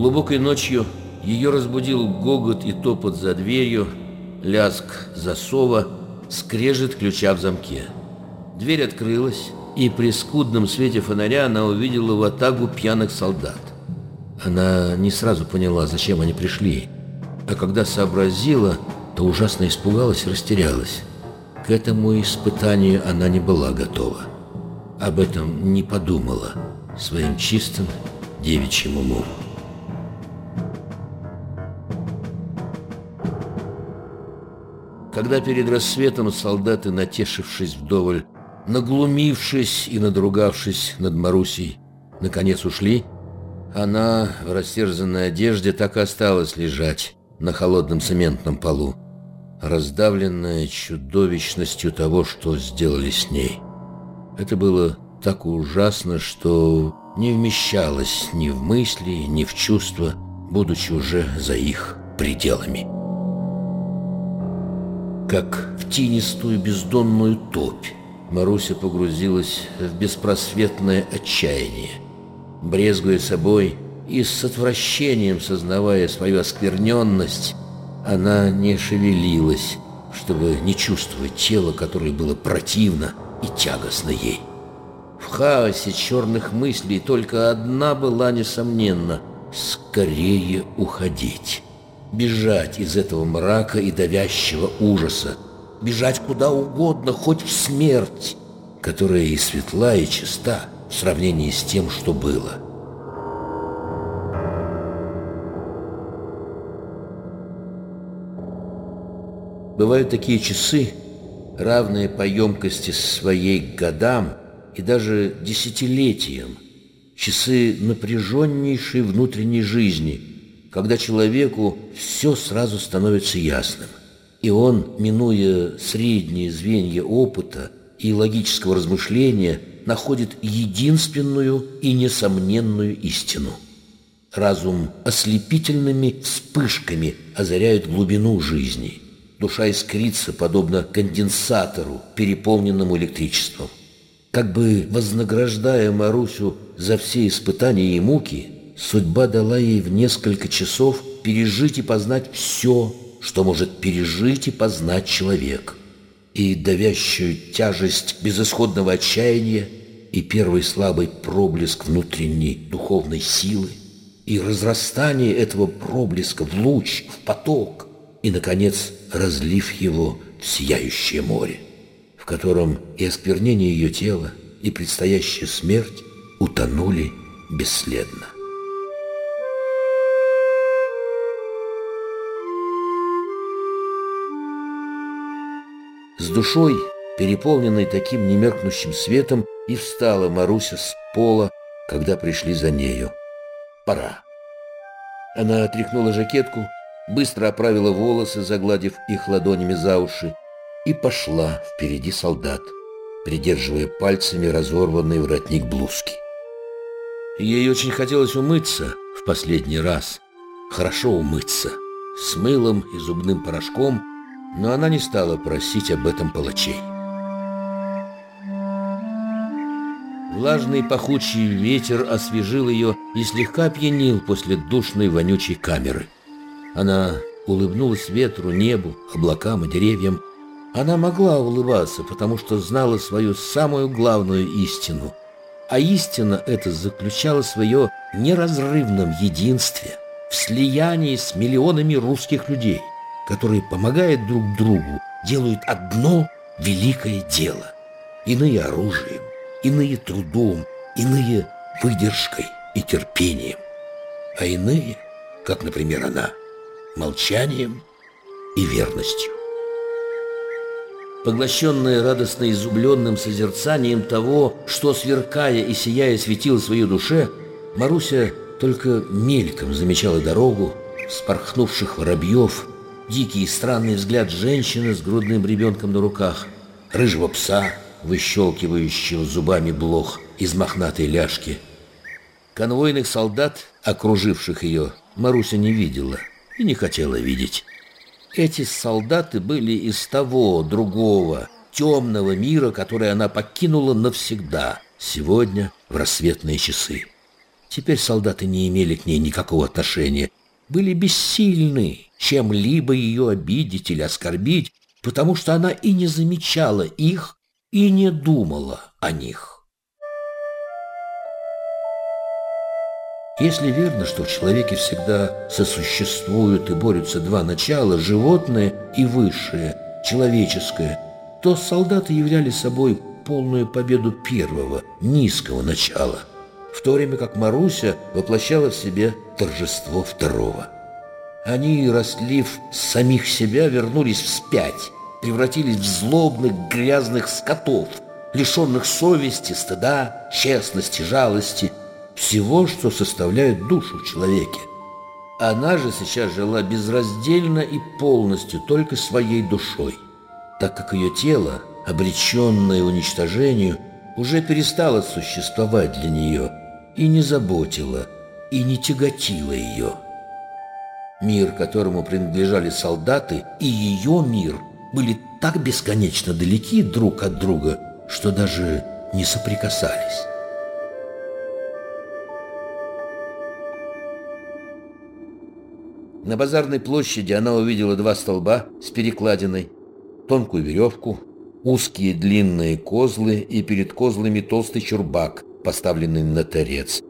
Глубокой ночью ее разбудил гогот и топот за дверью, лязг засова, скрежет ключа в замке. Дверь открылась, и при скудном свете фонаря она увидела в атагу пьяных солдат. Она не сразу поняла, зачем они пришли, а когда сообразила, то ужасно испугалась и растерялась. К этому испытанию она не была готова. Об этом не подумала своим чистым девичьим умом. Когда перед рассветом солдаты, натешившись вдоволь, наглумившись и надругавшись над Марусей, наконец ушли, она в растерзанной одежде так и осталась лежать на холодном цементном полу, раздавленная чудовищностью того, что сделали с ней. Это было так ужасно, что не вмещалось ни в мысли, ни в чувства, будучи уже за их пределами. Как в тинистую бездонную топь Маруся погрузилась в беспросветное отчаяние. Брезгуя собой и с отвращением сознавая свою оскверненность, она не шевелилась, чтобы не чувствовать тело, которое было противно и тягостно ей. В хаосе черных мыслей только одна была несомненно — скорее уходить. Бежать из этого мрака и давящего ужаса. Бежать куда угодно, хоть в смерть, которая и светла, и чиста в сравнении с тем, что было. Бывают такие часы, равные по емкости своей годам и даже десятилетиям, часы напряженнейшей внутренней жизни, когда человеку все сразу становится ясным. И он, минуя средние звенья опыта и логического размышления, находит единственную и несомненную истину. Разум ослепительными вспышками озаряет глубину жизни – Душа искрится, подобно конденсатору, переполненному электричеством. Как бы вознаграждая Марусю за все испытания и муки, судьба дала ей в несколько часов пережить и познать все, что может пережить и познать человек. И давящую тяжесть безысходного отчаяния, и первый слабый проблеск внутренней духовной силы, и разрастание этого проблеска в луч, в поток – и, наконец, разлив его в сияющее море, в котором и осквернение ее тела, и предстоящая смерть утонули бесследно. С душой, переполненной таким немеркнущим светом, и встала Маруся с пола, когда пришли за нею. Пора. Она отряхнула жакетку, быстро оправила волосы, загладив их ладонями за уши, и пошла впереди солдат, придерживая пальцами разорванный воротник блузки. Ей очень хотелось умыться в последний раз, хорошо умыться, с мылом и зубным порошком, но она не стала просить об этом палачей. Влажный пахучий ветер освежил ее и слегка опьянил после душной вонючей камеры. Она улыбнулась ветру, небу, облакам и деревьям. Она могла улыбаться, потому что знала свою самую главную истину. А истина эта заключала свое неразрывном единстве, в слиянии с миллионами русских людей, которые, помогая друг другу, делают одно великое дело. Иные оружием, иные трудом, иные выдержкой и терпением, а иные, как, например, она – молчанием и верностью. Поглощенная радостно изумленным созерцанием того, что, сверкая и сияя, светило в своей душе, Маруся только мельком замечала дорогу, спорхнувших воробьев, дикий и странный взгляд женщины с грудным ребенком на руках, рыжего пса, выщелкивающего зубами блох из мохнатой ляжки. Конвойных солдат, окруживших ее, Маруся не видела – и не хотела видеть. Эти солдаты были из того, другого, темного мира, который она покинула навсегда, сегодня в рассветные часы. Теперь солдаты не имели к ней никакого отношения, были бессильны чем-либо ее обидеть или оскорбить, потому что она и не замечала их, и не думала о них. Если верно, что в человеке всегда сосуществуют и борются два начала, животное и высшее, человеческое, то солдаты являли собой полную победу первого, низкого начала, в то время как Маруся воплощала в себе торжество второго. Они, росли в самих себя, вернулись вспять, превратились в злобных грязных скотов, лишенных совести, стыда, честности, жалости, всего, что составляет душу в человеке. Она же сейчас жила безраздельно и полностью только своей душой, так как ее тело, обреченное уничтожению, уже перестало существовать для нее и не заботило, и не тяготило ее. Мир, которому принадлежали солдаты, и ее мир были так бесконечно далеки друг от друга, что даже не соприкасались. На базарной площади она увидела два столба с перекладиной, тонкую веревку, узкие длинные козлы и перед козлами толстый чурбак, поставленный на торец.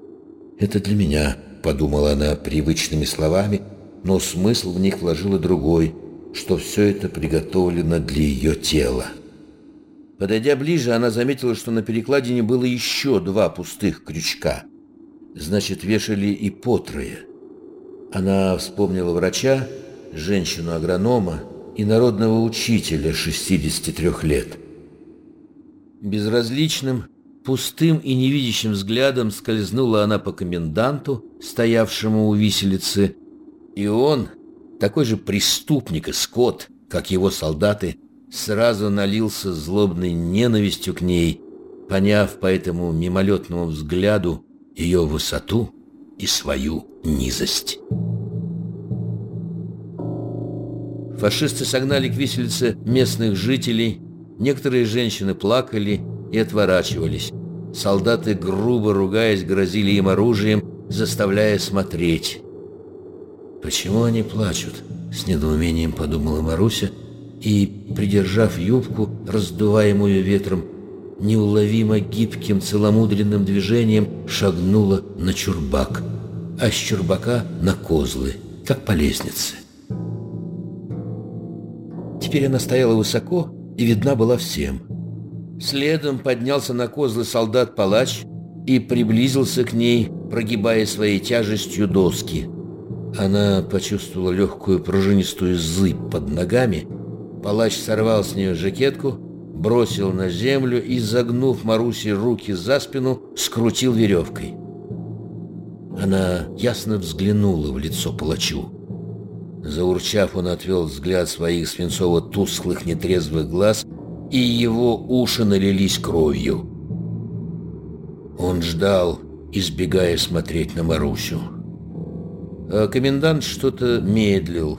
«Это для меня», — подумала она привычными словами, но смысл в них вложила другой, что все это приготовлено для ее тела. Подойдя ближе, она заметила, что на перекладине было еще два пустых крючка. Значит, вешали и по трое. Она вспомнила врача, женщину-агронома и народного учителя 63 лет. Безразличным, пустым и невидящим взглядом скользнула она по коменданту, стоявшему у виселицы, и он, такой же преступник и скот, как его солдаты, сразу налился злобной ненавистью к ней, поняв по этому мимолетному взгляду ее высоту и свою низость. Фашисты согнали к виселице местных жителей, некоторые женщины плакали и отворачивались. Солдаты, грубо ругаясь, грозили им оружием, заставляя смотреть. «Почему они плачут?» — с недоумением подумала Маруся и, придержав юбку, раздуваемую ветром, неуловимо гибким целомудренным движением шагнула на чурбак, а с чурбака на козлы, как по лестнице. Теперь она стояла высоко и видна была всем. Следом поднялся на козлы солдат-палач и приблизился к ней, прогибая своей тяжестью доски. Она почувствовала легкую пружинистую зыбь под ногами. Палач сорвал с нее жакетку, бросил на землю и, загнув Марусе руки за спину, скрутил веревкой. Она ясно взглянула в лицо палачу. Заурчав, он отвел взгляд своих свинцово-тусклых нетрезвых глаз, и его уши налились кровью. Он ждал, избегая смотреть на Марусю. А комендант что-то медлил.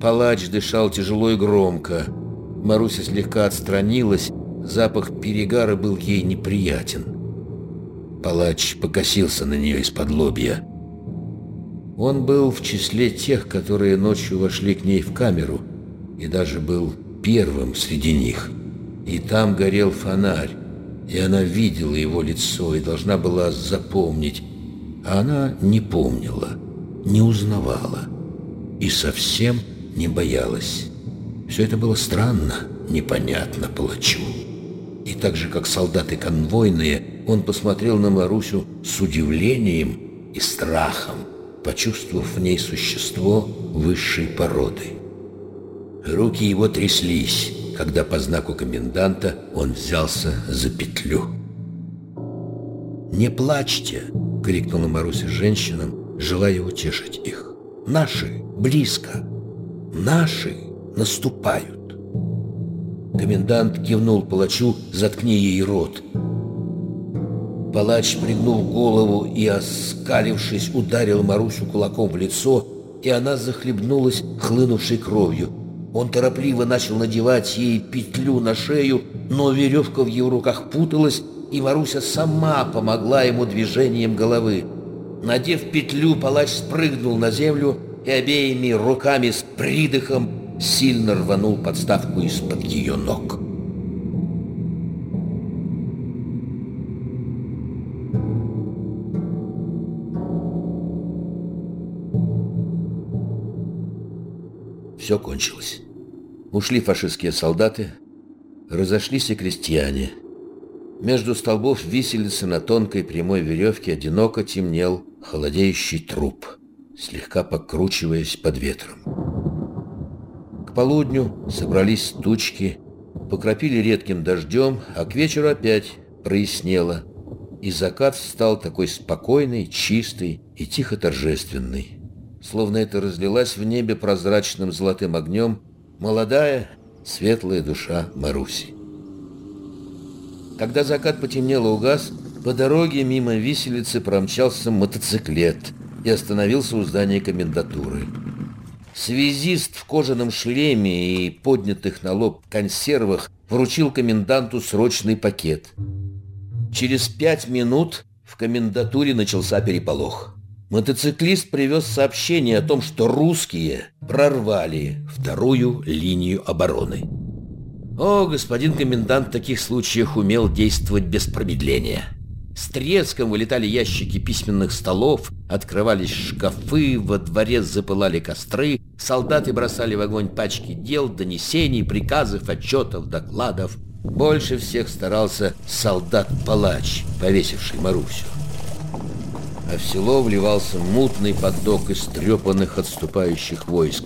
Палач дышал тяжело и громко. Маруся слегка отстранилась, запах перегара был ей неприятен. Палач покосился на нее из-под лобья. Он был в числе тех, которые ночью вошли к ней в камеру, и даже был первым среди них. И там горел фонарь, и она видела его лицо и должна была запомнить, а она не помнила, не узнавала и совсем не боялась. Все это было странно, непонятно палачу. И так же, как солдаты конвойные, он посмотрел на Марусю с удивлением и страхом, почувствовав в ней существо высшей породы. Руки его тряслись, когда по знаку коменданта он взялся за петлю. «Не плачьте!» — крикнула Маруся женщинам, желая утешить их. «Наши близко! Наши наступают!» Комендант кивнул палачу «Заткни ей рот!» Палач пригнул голову и, оскалившись, ударил Марусю кулаком в лицо, и она захлебнулась хлынувшей кровью. Он торопливо начал надевать ей петлю на шею, но веревка в его руках путалась, и Маруся сама помогла ему движением головы. Надев петлю, палач спрыгнул на землю и обеими руками с придыхом сильно рванул подставку из-под ее ног. Все кончилось. Ушли фашистские солдаты, разошлись и крестьяне. Между столбов виселицы на тонкой прямой веревке одиноко темнел холодеющий труп, слегка покручиваясь под ветром. К полудню собрались тучки, покропили редким дождем, а к вечеру опять прояснело, и закат стал такой спокойный, чистый и тихо торжественный, словно это разлилась в небе прозрачным золотым огнем молодая, светлая душа Маруси. Когда закат потемнел и угас, по дороге мимо виселицы промчался мотоциклет и остановился у здания комендатуры. Связист в кожаном шлеме и поднятых на лоб консервах вручил коменданту срочный пакет. Через пять минут в комендатуре начался переполох. Мотоциклист привез сообщение о том, что русские прорвали вторую линию обороны. О, господин комендант в таких случаях умел действовать без промедления. С треском вылетали ящики письменных столов, открывались шкафы, во дворе запылали костры, солдаты бросали в огонь пачки дел, донесений, приказов, отчетов, докладов. Больше всех старался солдат-палач, повесивший Марусю а в село вливался мутный поток истрепанных отступающих войск.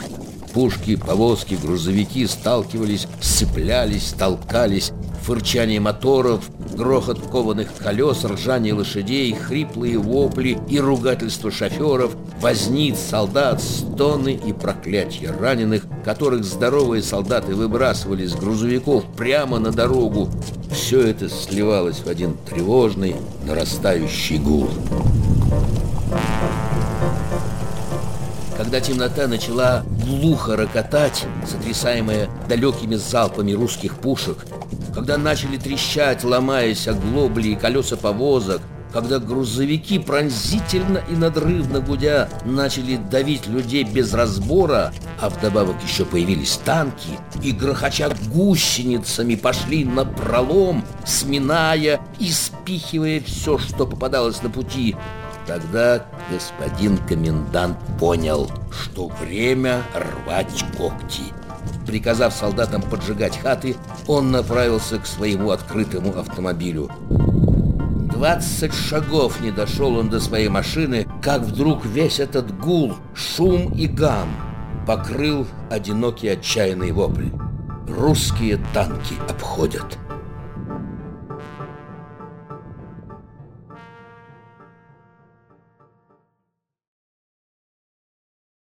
Пушки, повозки, грузовики сталкивались, сцеплялись, толкались, фырчание моторов, грохот кованых колес, ржание лошадей, хриплые вопли и ругательства шоферов, возниц, солдат, стоны и проклятия раненых, которых здоровые солдаты выбрасывали с грузовиков прямо на дорогу. Все это сливалось в один тревожный, нарастающий гул. Когда темнота начала глухо рокотать, сотрясаемая далекими залпами русских пушек, когда начали трещать, ломаясь оглобли и колеса повозок, когда грузовики пронзительно и надрывно гудя начали давить людей без разбора, а вдобавок еще появились танки, и грохоча гусеницами пошли на пролом, сминая и спихивая все, что попадалось на пути, Тогда господин комендант понял, что время рвать когти. Приказав солдатам поджигать хаты, он направился к своему открытому автомобилю. Двадцать шагов не дошел он до своей машины, как вдруг весь этот гул, шум и гам покрыл одинокий отчаянный вопль. Русские танки обходят.